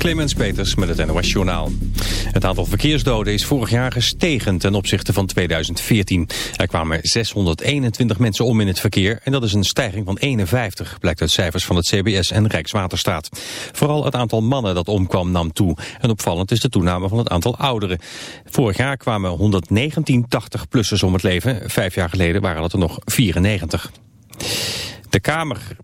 Clemens Peters met het NOS Journaal. Het aantal verkeersdoden is vorig jaar gestegen ten opzichte van 2014. Er kwamen 621 mensen om in het verkeer en dat is een stijging van 51, blijkt uit cijfers van het CBS en Rijkswaterstaat. Vooral het aantal mannen dat omkwam nam toe. En opvallend is de toename van het aantal ouderen. Vorig jaar kwamen 119 80-plussers om het leven. Vijf jaar geleden waren dat er nog 94. De Kamer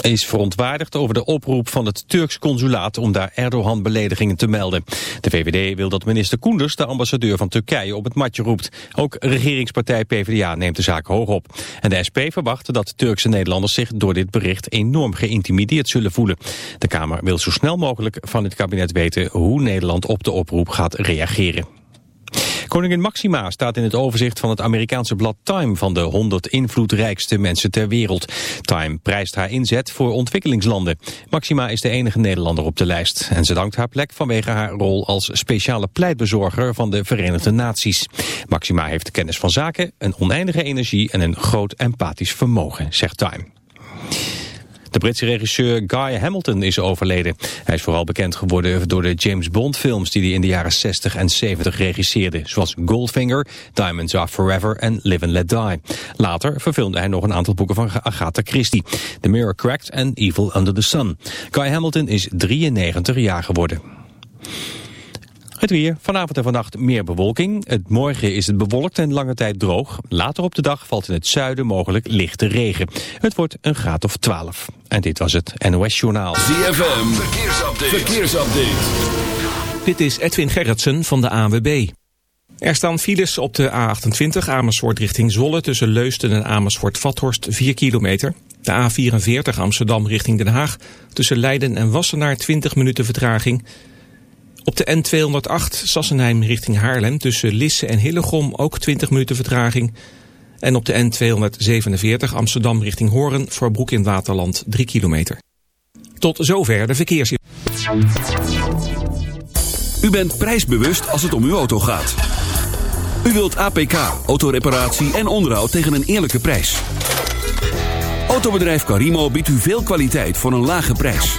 is verontwaardigd over de oproep van het Turks consulaat om daar Erdogan-beledigingen te melden. De VVD wil dat minister Koenders de ambassadeur van Turkije op het matje roept. Ook regeringspartij PvdA neemt de zaak hoog op. En de SP verwacht dat Turkse Nederlanders zich door dit bericht enorm geïntimideerd zullen voelen. De Kamer wil zo snel mogelijk van het kabinet weten hoe Nederland op de oproep gaat reageren. Koningin Maxima staat in het overzicht van het Amerikaanse blad Time van de 100 invloedrijkste mensen ter wereld. Time prijst haar inzet voor ontwikkelingslanden. Maxima is de enige Nederlander op de lijst en ze dankt haar plek vanwege haar rol als speciale pleitbezorger van de Verenigde Naties. Maxima heeft kennis van zaken, een oneindige energie en een groot empathisch vermogen, zegt Time. De Britse regisseur Guy Hamilton is overleden. Hij is vooral bekend geworden door de James Bond films die hij in de jaren 60 en 70 regisseerde. Zoals Goldfinger, Diamonds Are Forever en Live and Let Die. Later verfilmde hij nog een aantal boeken van Agatha Christie. The Mirror Cracked en Evil Under the Sun. Guy Hamilton is 93 jaar geworden. Het weer. Vanavond en vannacht meer bewolking. Het morgen is het bewolkt en lange tijd droog. Later op de dag valt in het zuiden mogelijk lichte regen. Het wordt een graad of 12. En dit was het NOS Journaal. ZFM. Verkeersupdate. Verkeersupdate. Dit is Edwin Gerritsen van de AWB. Er staan files op de A28 Amersfoort richting Zwolle... tussen Leusden en Amersfoort-Vathorst 4 kilometer. De A44 Amsterdam richting Den Haag... tussen Leiden en Wassenaar 20 minuten vertraging... Op de N208 Sassenheim richting Haarlem tussen Lisse en Hillegom ook 20 minuten vertraging. En op de N247 Amsterdam richting Hoorn voor Broek in Waterland 3 kilometer. Tot zover de verkeers. U bent prijsbewust als het om uw auto gaat. U wilt APK, autoreparatie en onderhoud tegen een eerlijke prijs. Autobedrijf Carimo biedt u veel kwaliteit voor een lage prijs.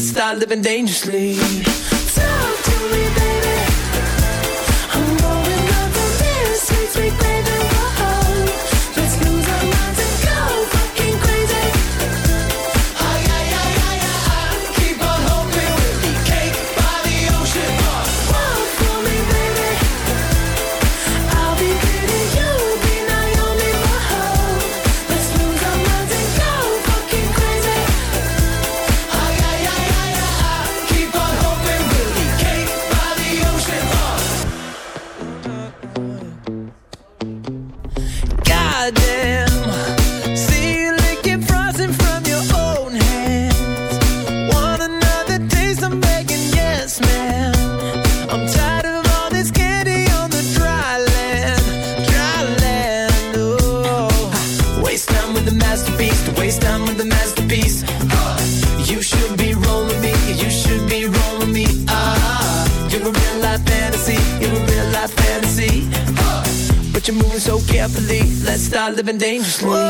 Let's start living dangerously. Talk to me, baby. I'm going up the stairs, sweet, sweet baby. living dangerously.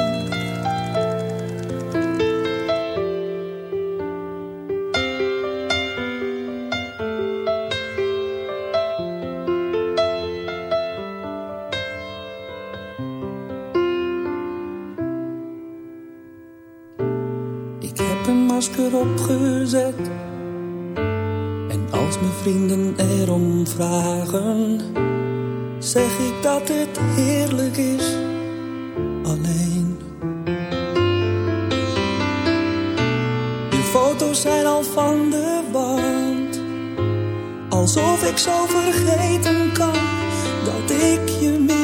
vrienden erom vragen, zeg ik dat het heerlijk is alleen. Je foto's zijn al van de wand, alsof ik zo vergeten kan dat ik je mis.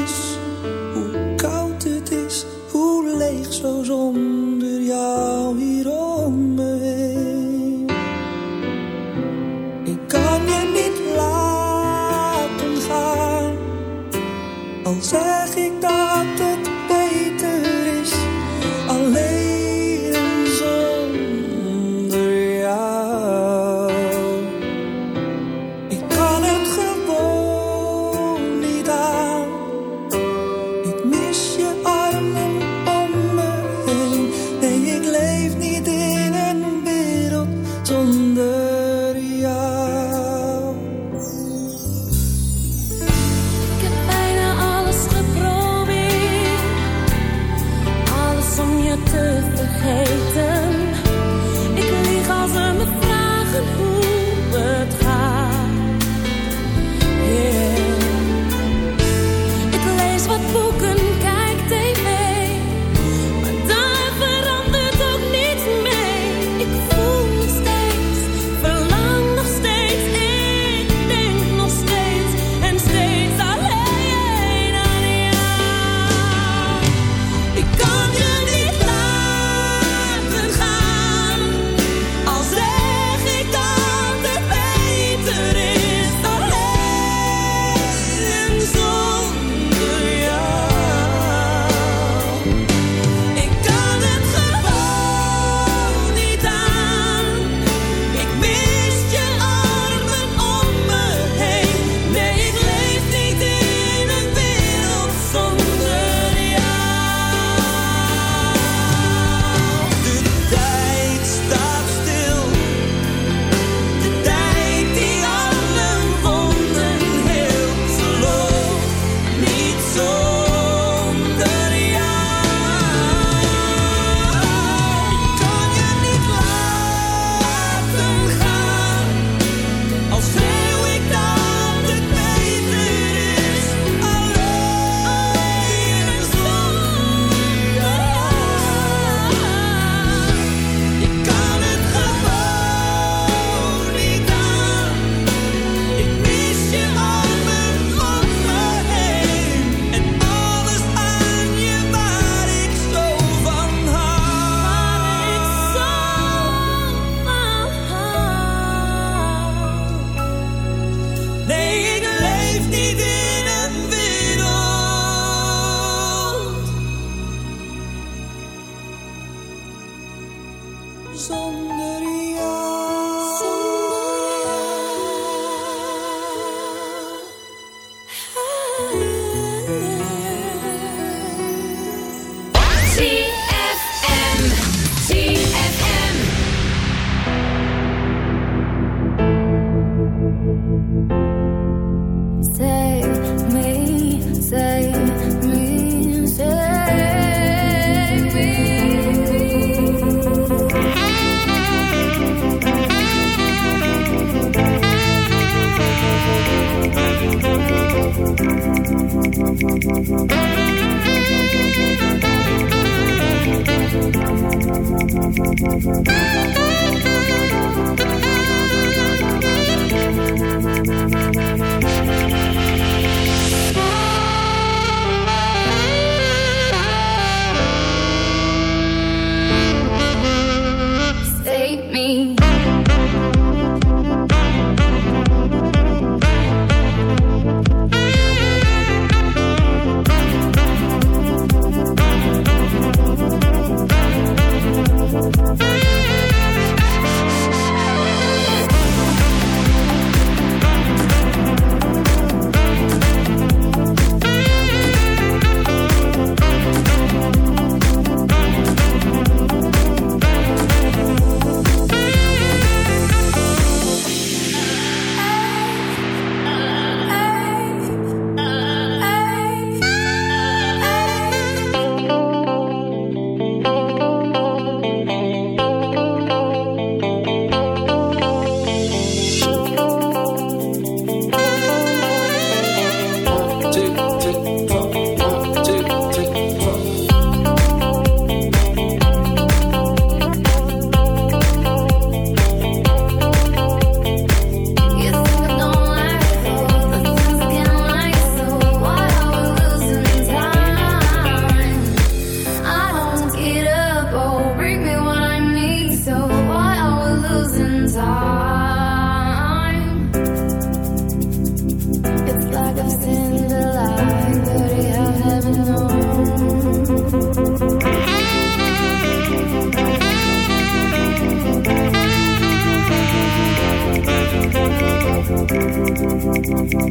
me.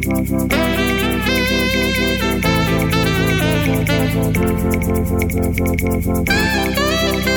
Thank you.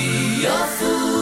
Be your fool.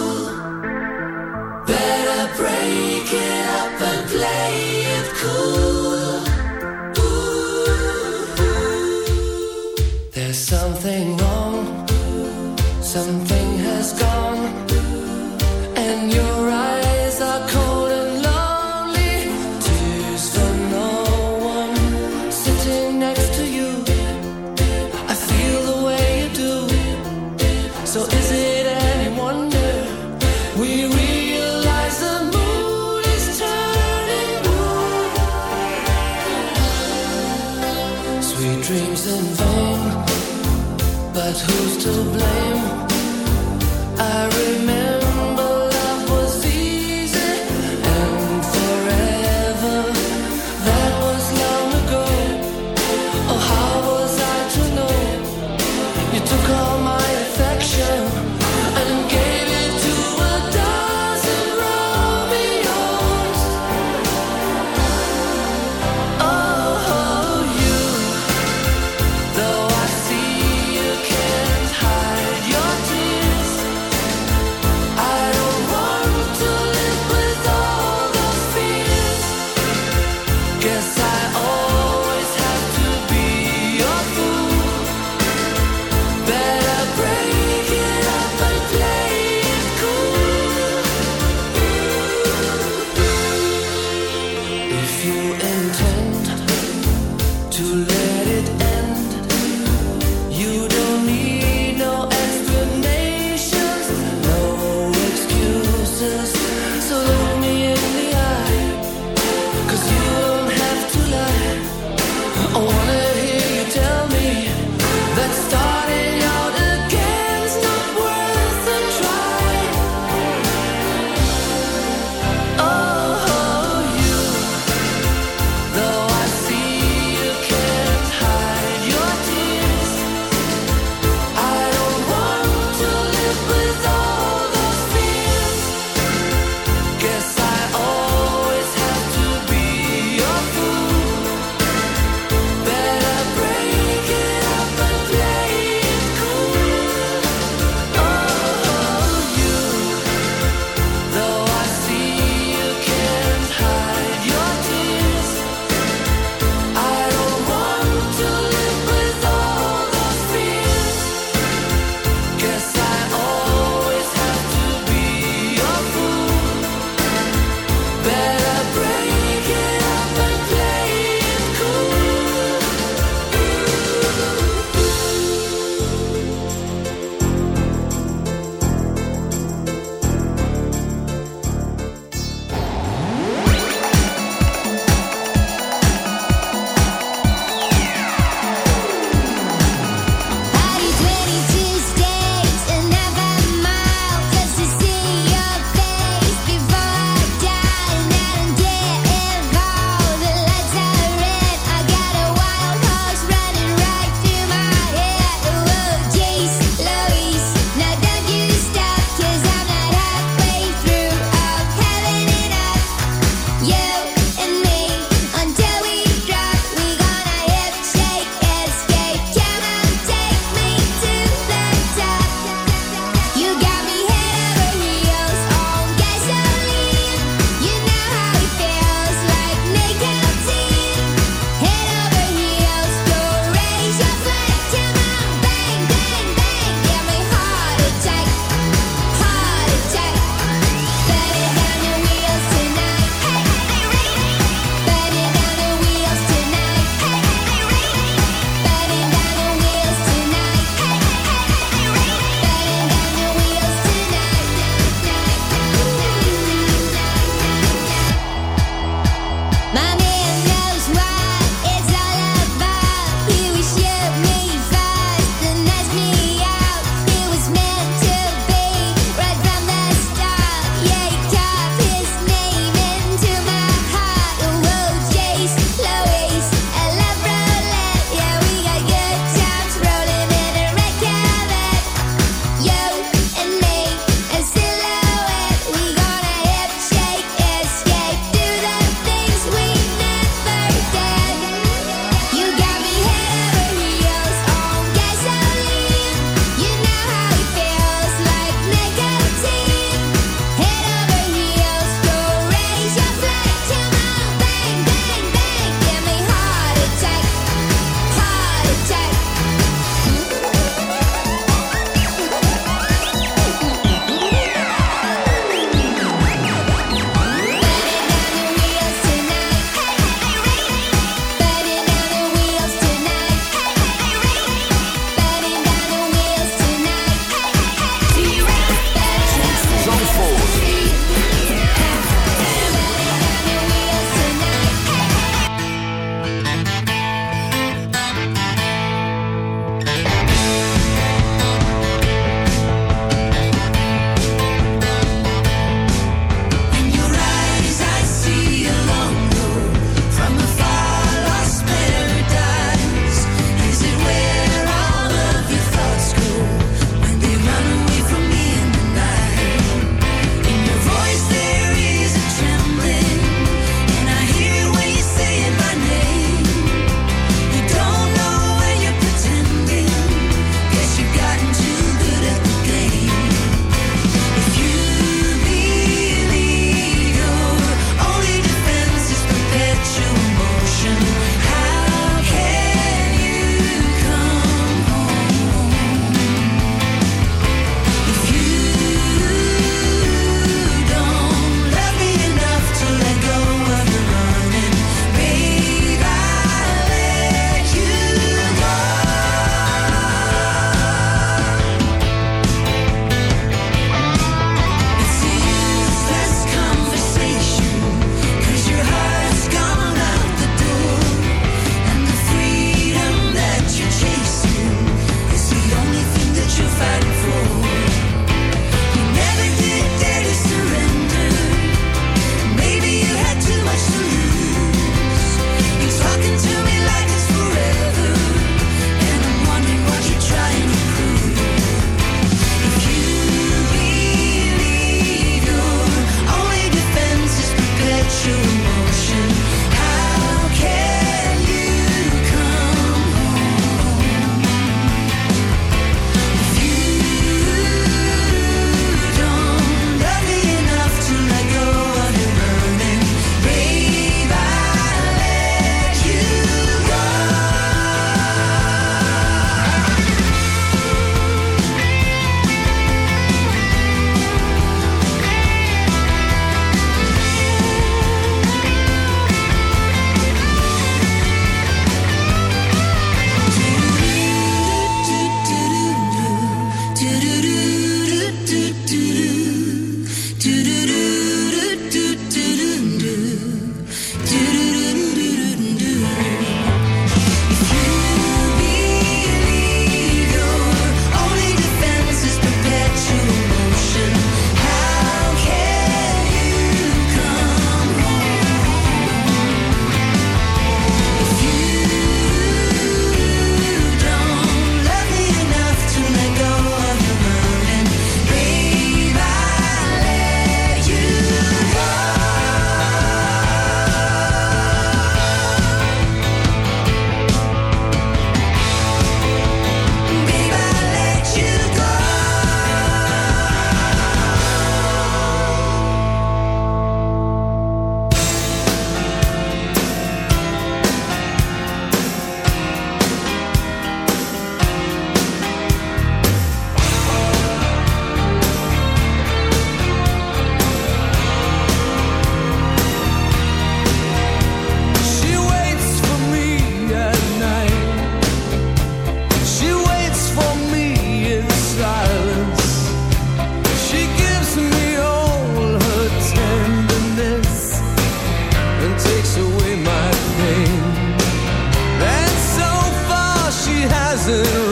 doesn't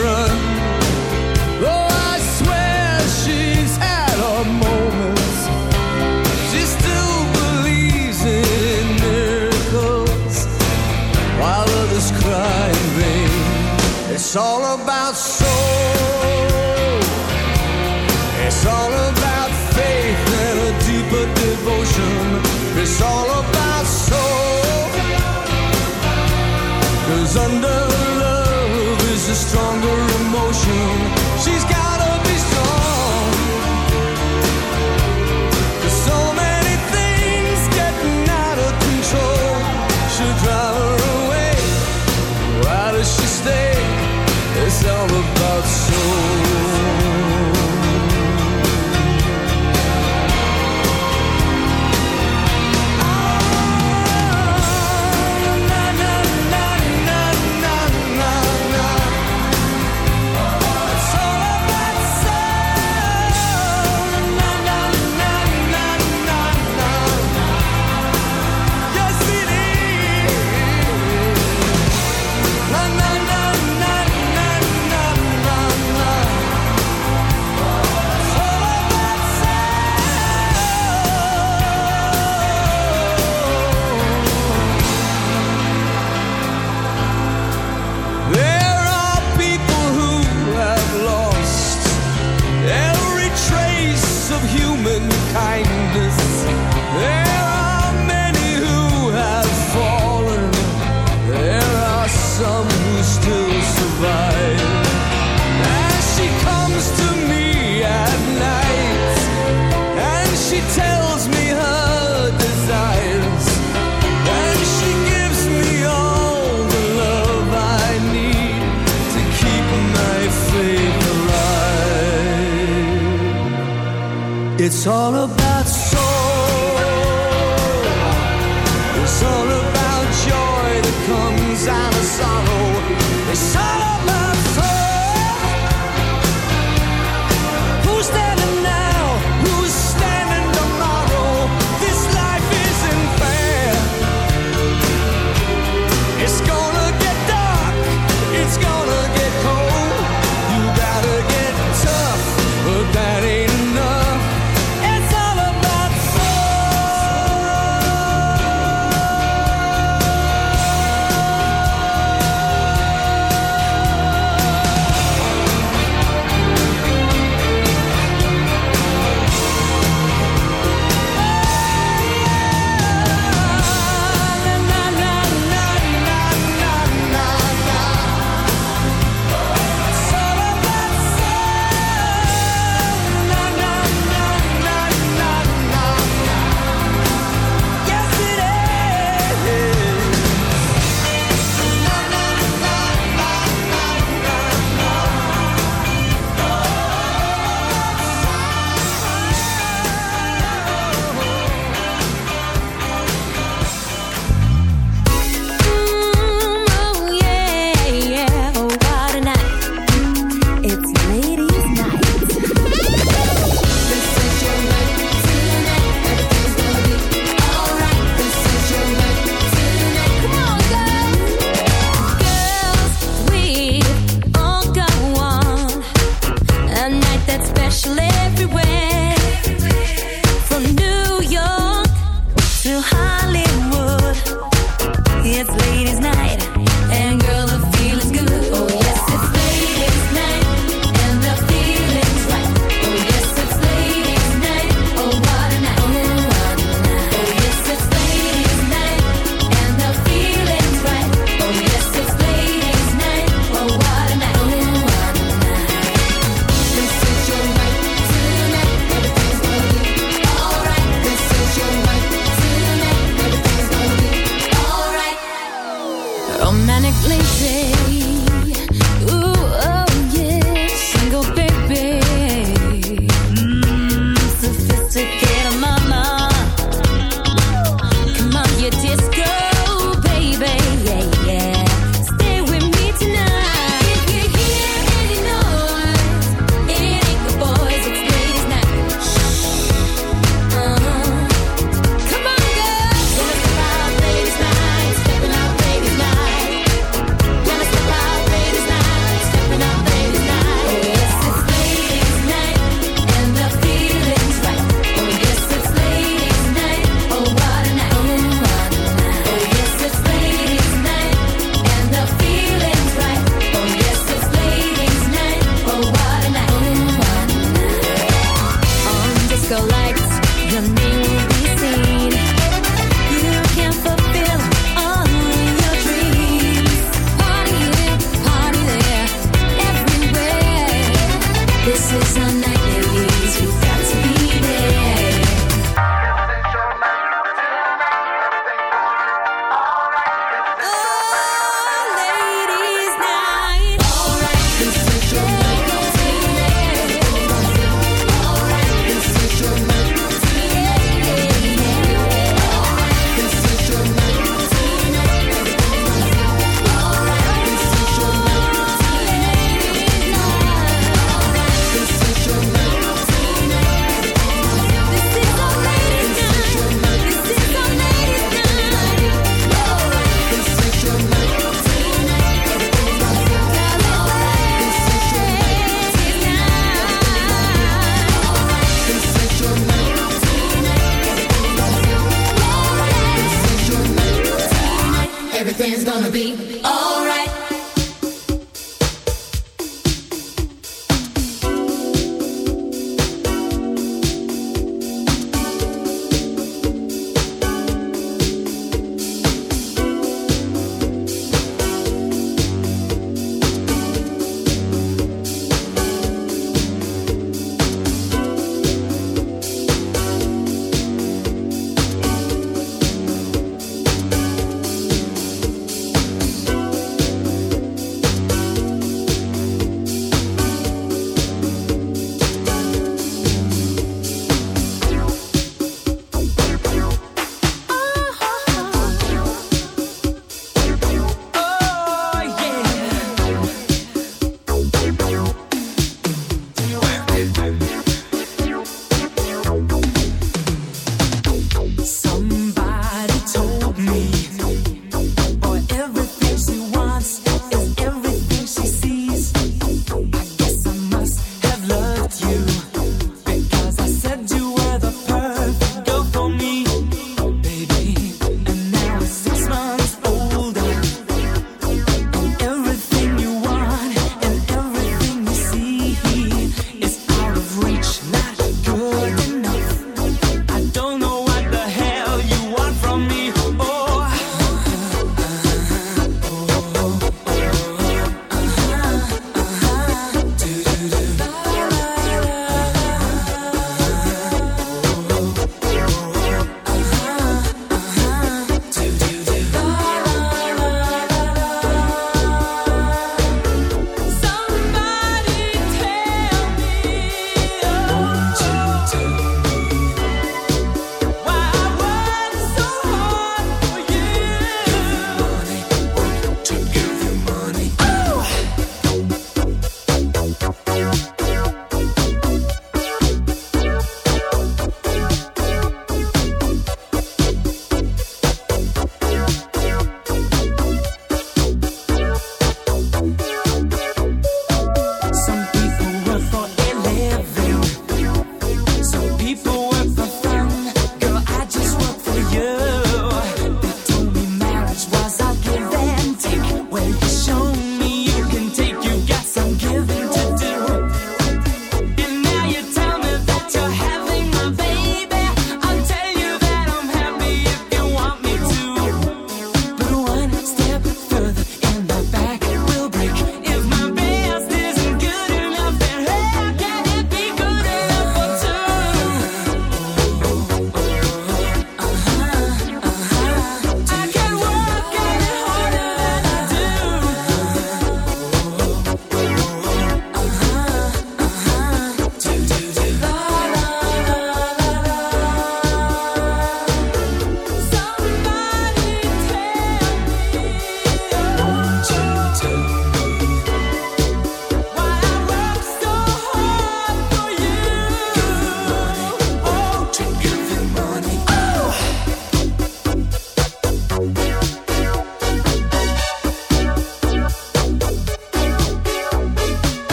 It's all about